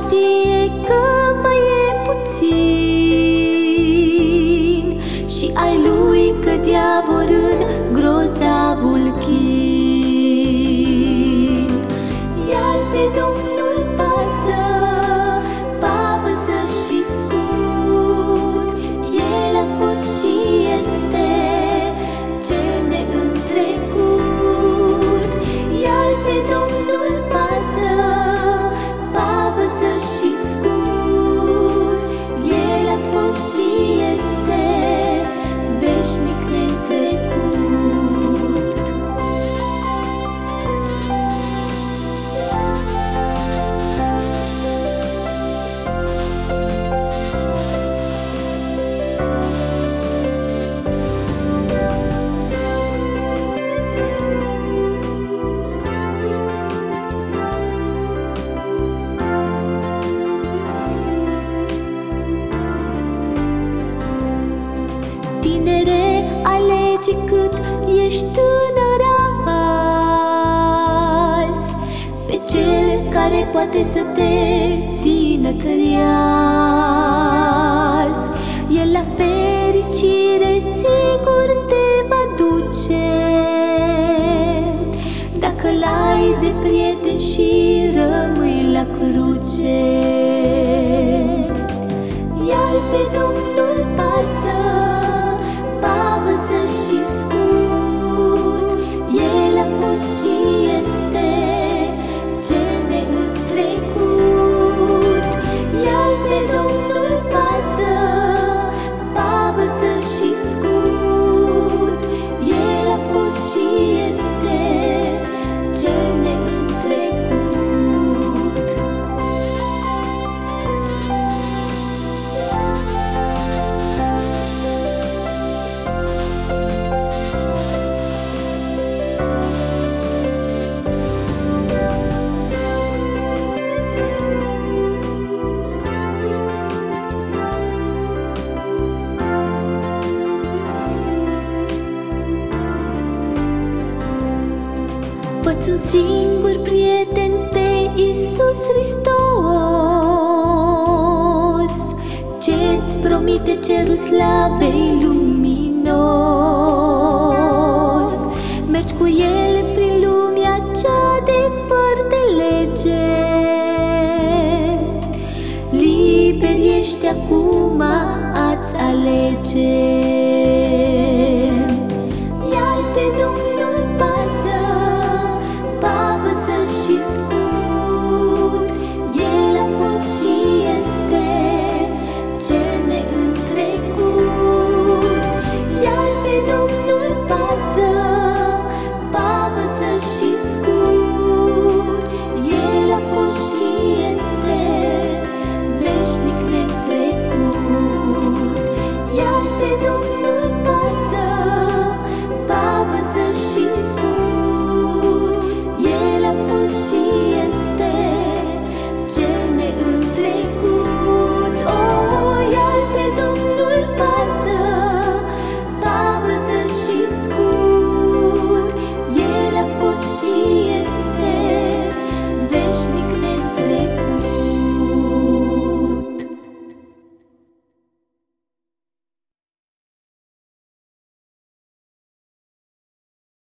știe că mai e puțin. Și ai lui cădea vor în grozavul alege cât ești tânăr azi. Pe cel care poate să te țină căreaz El la fericire sigur te va duce. Dacă l-ai de prieten și rămâi la cruce Fă-ți un singur prieten pe Isus Hristos Ce-ți promite cerul slavei luminos. Mergi cu El prin lumea cea de fără de lege. Liber ești acum, ați alege